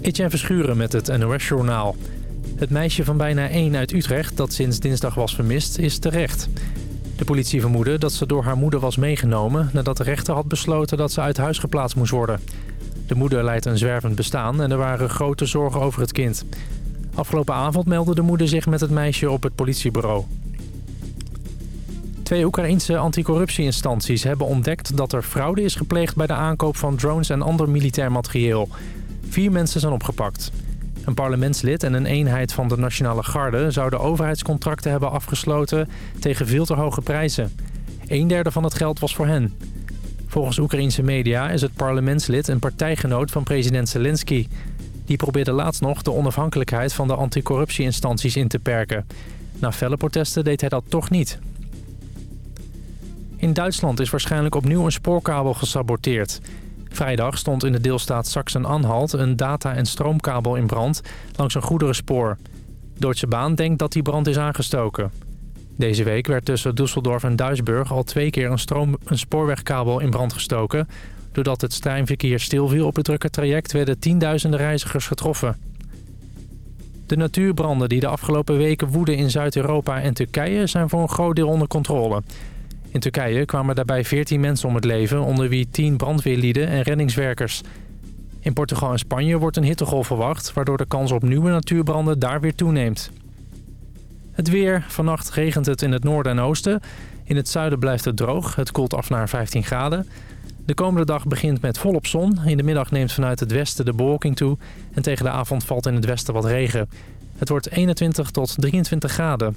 Etienne Verschuren met het NOS-journaal. Het meisje van bijna 1 uit Utrecht dat sinds dinsdag was vermist is terecht. De politie vermoedde dat ze door haar moeder was meegenomen... nadat de rechter had besloten dat ze uit huis geplaatst moest worden. De moeder leidt een zwervend bestaan en er waren grote zorgen over het kind. Afgelopen avond meldde de moeder zich met het meisje op het politiebureau. Twee Oekraïnse anticorruptieinstanties hebben ontdekt dat er fraude is gepleegd bij de aankoop van drones en ander militair materieel. Vier mensen zijn opgepakt. Een parlementslid en een eenheid van de Nationale Garde zouden overheidscontracten hebben afgesloten tegen veel te hoge prijzen. Een derde van het geld was voor hen. Volgens Oekraïnse media is het parlementslid een partijgenoot van president Zelensky. Die probeerde laatst nog de onafhankelijkheid van de anticorruptieinstanties in te perken. Na felle protesten deed hij dat toch niet. In Duitsland is waarschijnlijk opnieuw een spoorkabel gesaboteerd. Vrijdag stond in de deelstaat Sachsen-Anhalt een data- en stroomkabel in brand langs een goederenspoor. Deutsche Bahn denkt dat die brand is aangestoken. Deze week werd tussen Düsseldorf en Duisburg al twee keer een, stroom, een spoorwegkabel in brand gestoken. Doordat het treinverkeer stilviel op het drukke traject werden tienduizenden reizigers getroffen. De natuurbranden die de afgelopen weken woeden in Zuid-Europa en Turkije zijn voor een groot deel onder controle. In Turkije kwamen daarbij 14 mensen om het leven, onder wie 10 brandweerlieden en reddingswerkers. In Portugal en Spanje wordt een hittegolf verwacht, waardoor de kans op nieuwe natuurbranden daar weer toeneemt. Het weer. Vannacht regent het in het noorden en oosten. In het zuiden blijft het droog. Het koelt af naar 15 graden. De komende dag begint met volop zon. In de middag neemt vanuit het westen de bewolking toe. En tegen de avond valt in het westen wat regen. Het wordt 21 tot 23 graden.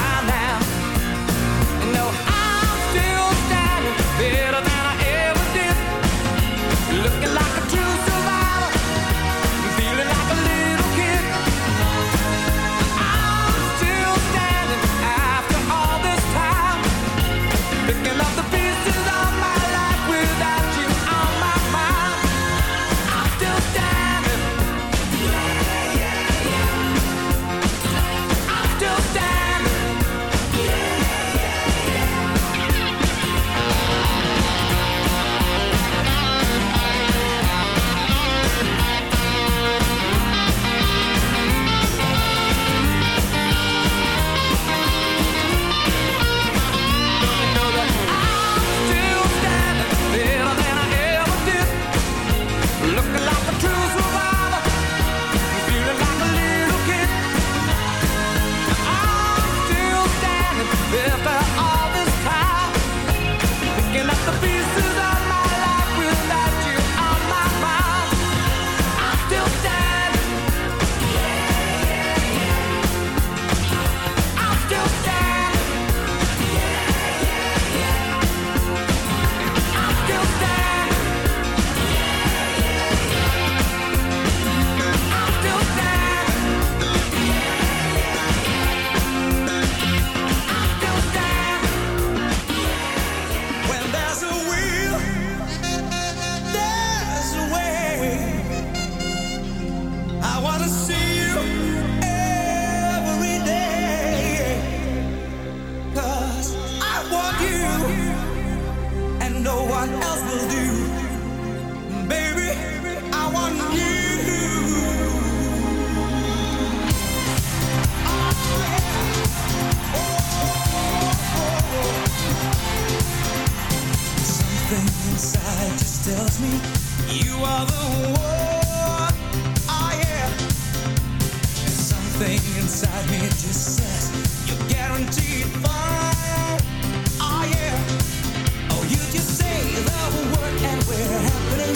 Something inside me just says you're guaranteed fine. Oh yeah. Oh, you just say the word and we're happening.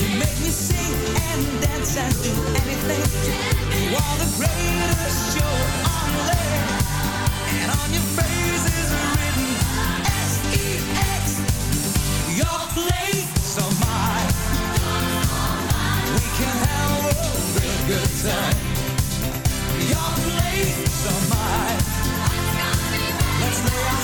You make me sing and dance and do anything. You are the greatest show on land, and on your face is written S E X. Your place or mine. We can have a real good time.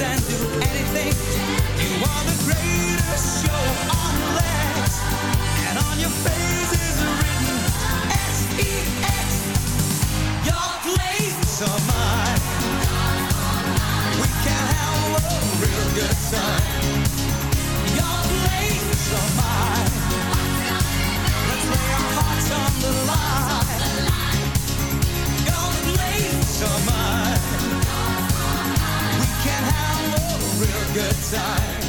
and do anything. You are the greatest show on legs, and on your face is written S-E-X. Your place are mine. We can have a real good time. Your place are mine. Let's lay our hearts on the line. good time.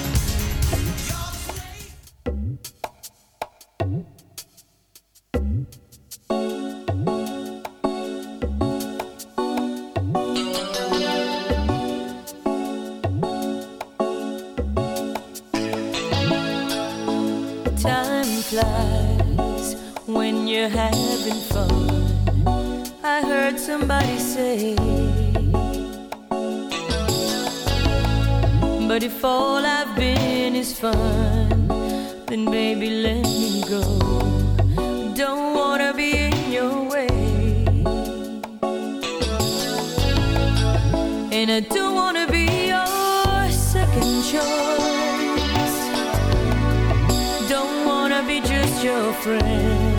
friend.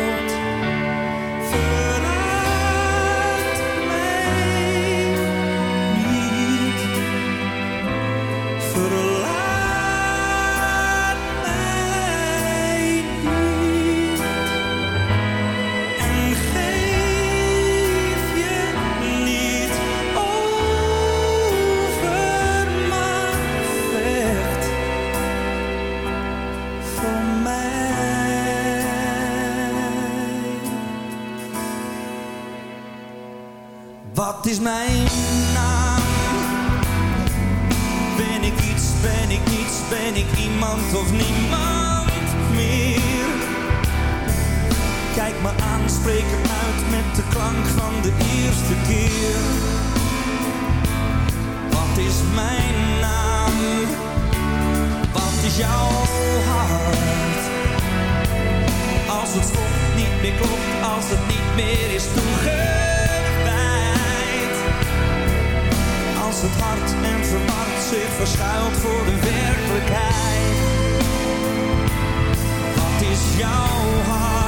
Of niemand meer? Kijk me aan, spreek uit met de klank van de eerste keer. Wat is mijn naam? Wat is jouw hart? Als het stopt, niet meer klopt, als het niet meer is toegewijd. Als het hart en verward zich verschuilt voor de werkelijkheid. 笑话。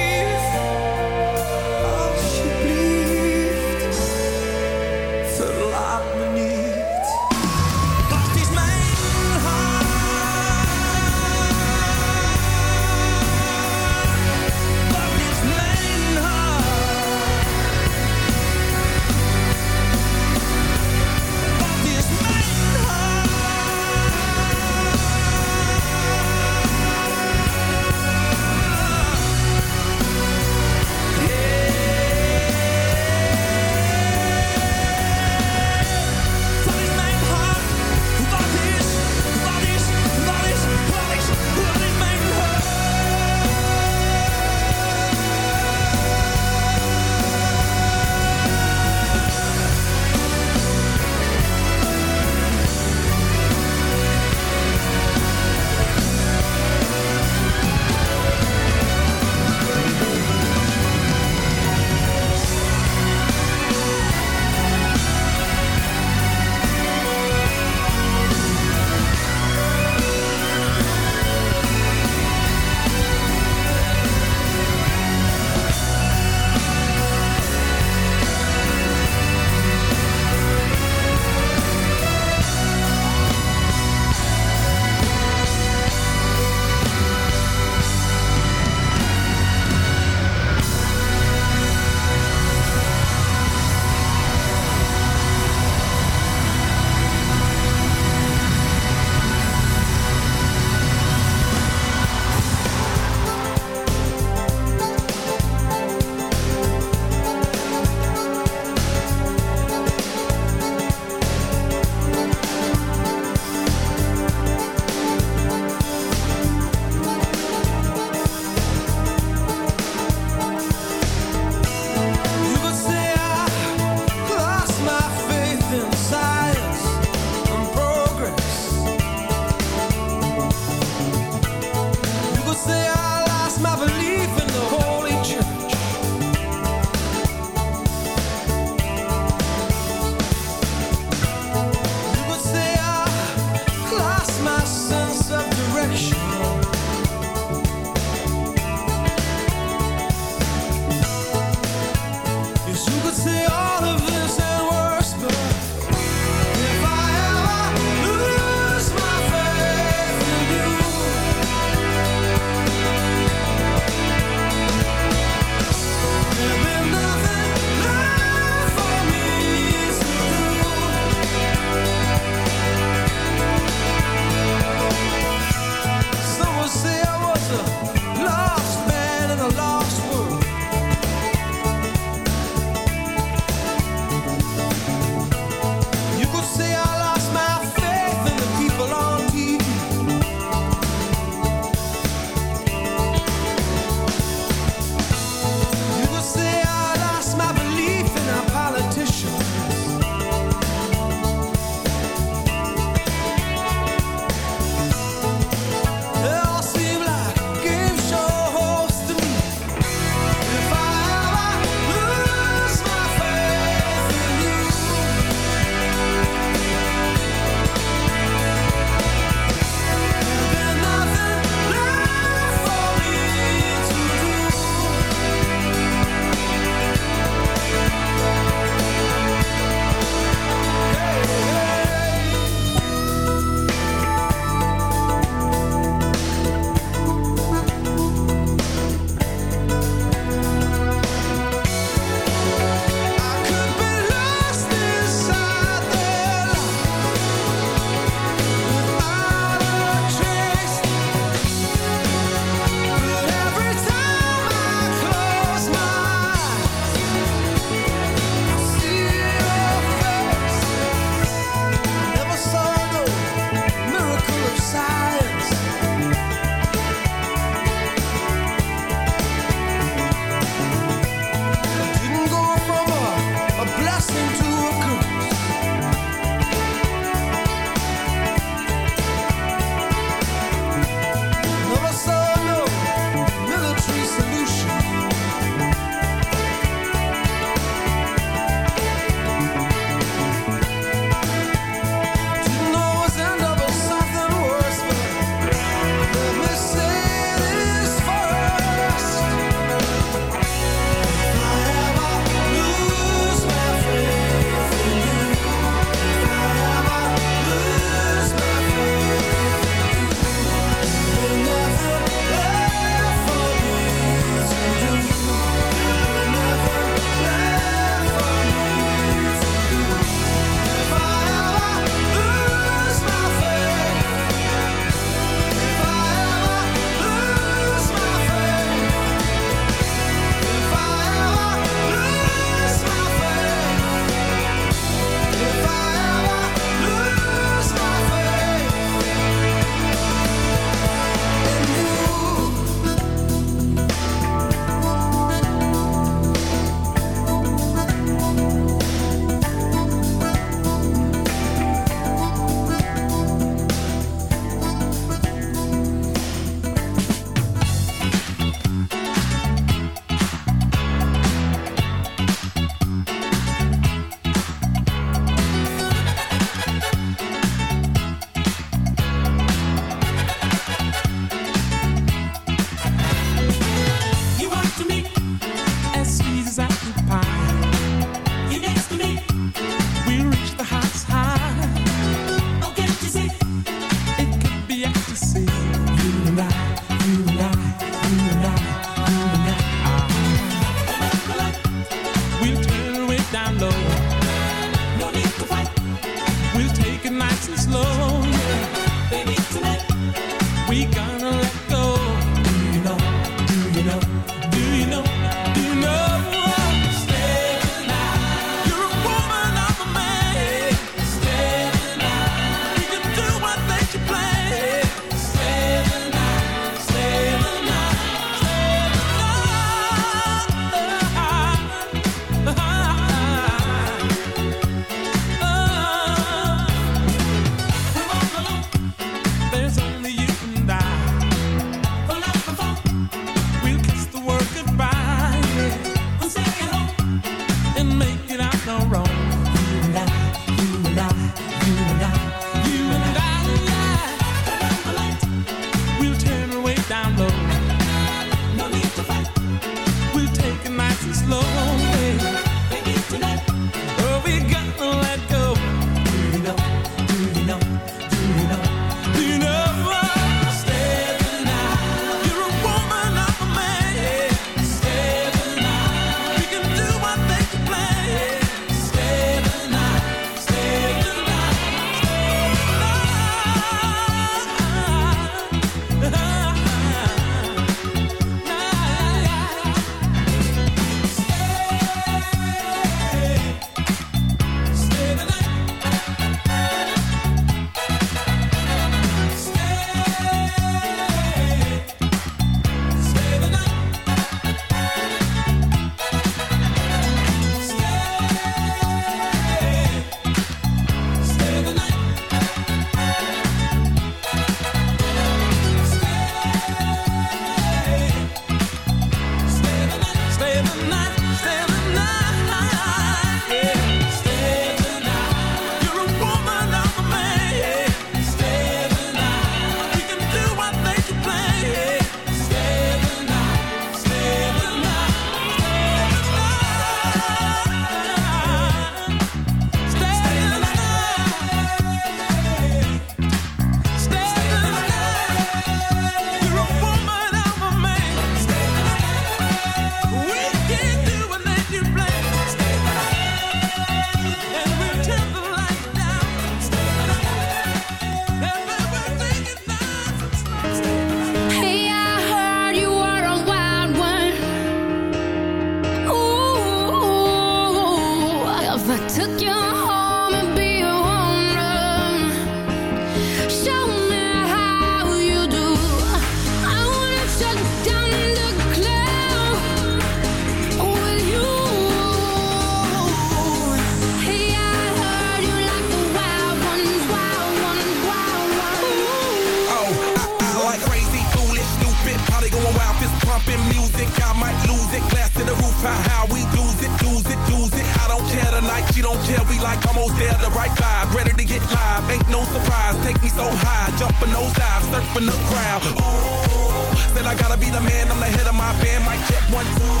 Take me so high, jumping those dives, surfing the crowd. Ooh, said I gotta be the man, I'm the head of my band. Mic check one two.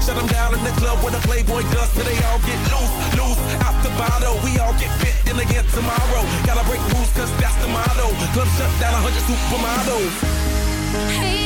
Shut them down in the club where the Playboy does, so they all get loose, loose. Out the bottle, we all get fit in again tomorrow. Gotta break rules, cause that's the motto. Club shut down, 100 supermodels. Hey,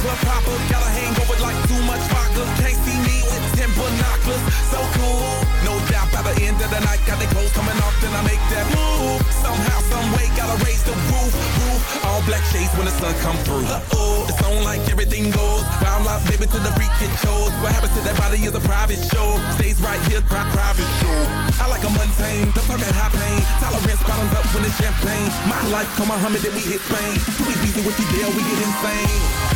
club popper. Got a hangover like too much vodka. Can't see me with ten binoculars. So cool, no doubt by the end of the night, got the clothes coming off, then I make that move. Somehow, some way, gotta raise the roof, roof. All black shades when the sun come through. Uh oh, it's on like everything goes. Wild life, baby, to the freak it shows. What happens to that body is a private show. Stays right here, pri- private show. I like a mundane, don't talk high pain. Tolerance bottoms up when it's champagne. My life, come Muhammad, then we hit Spain. Too easy with you, deal, we get insane.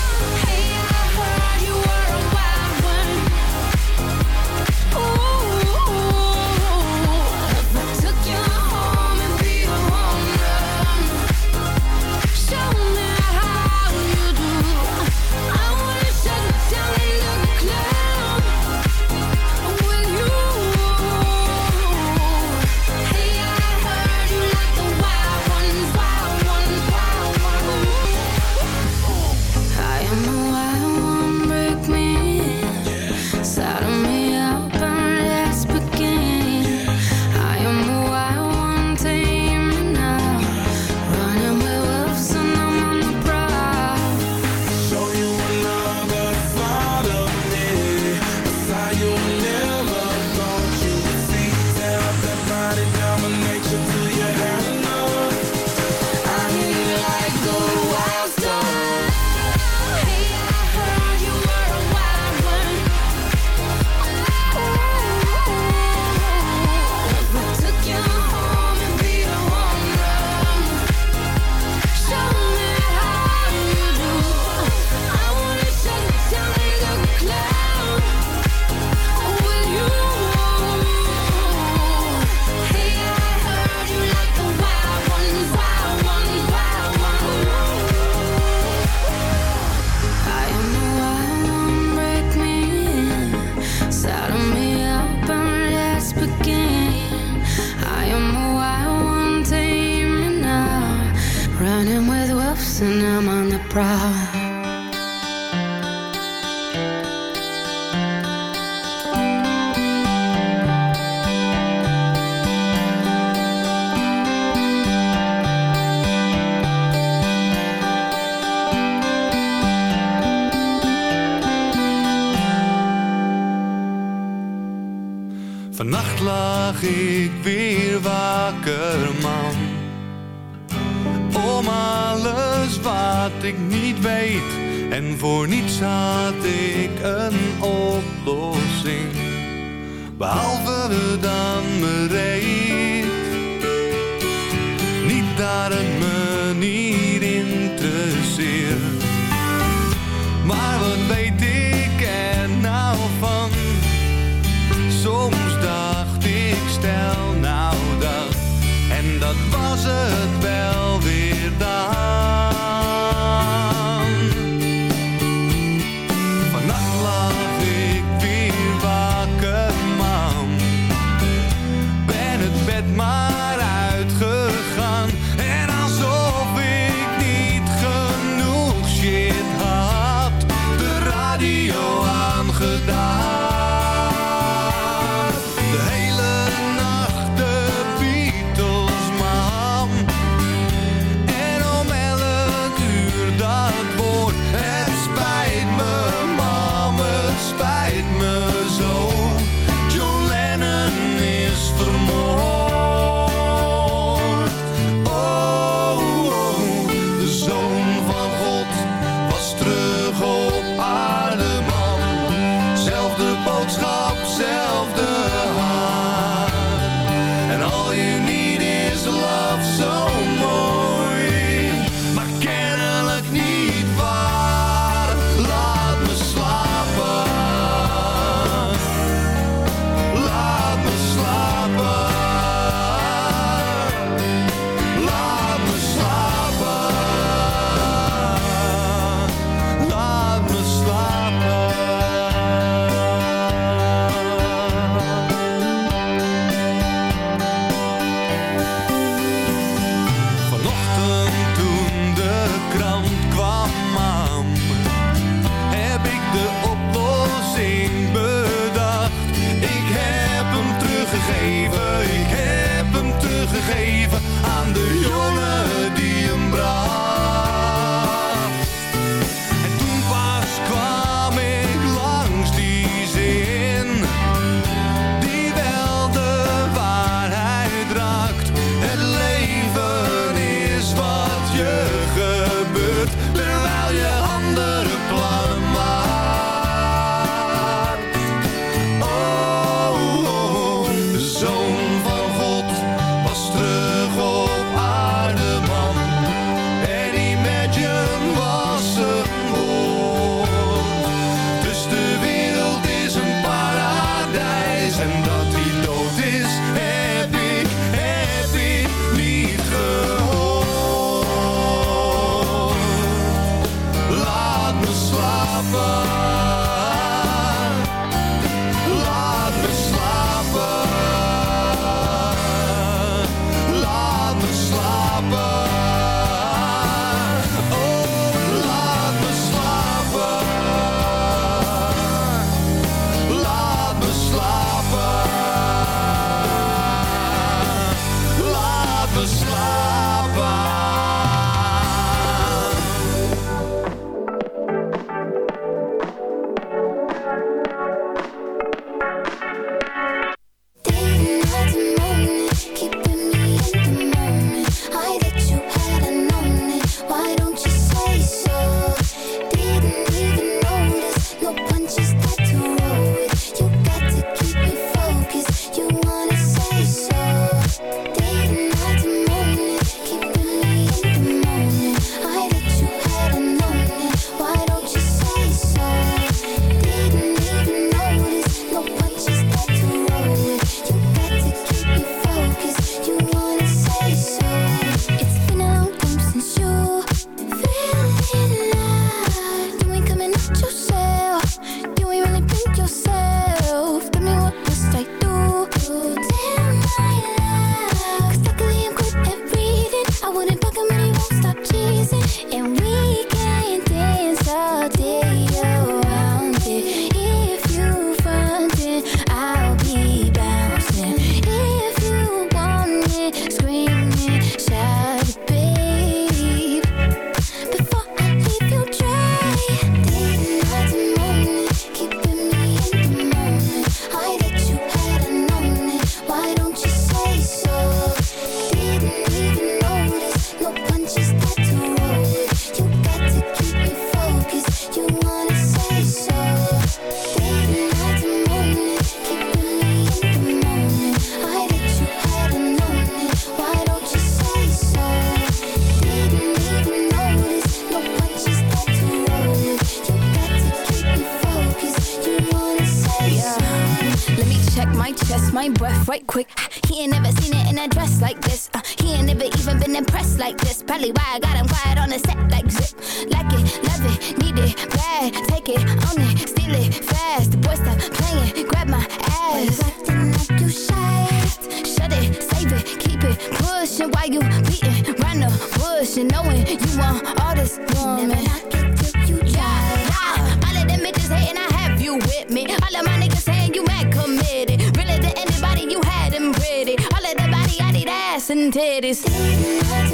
Titties.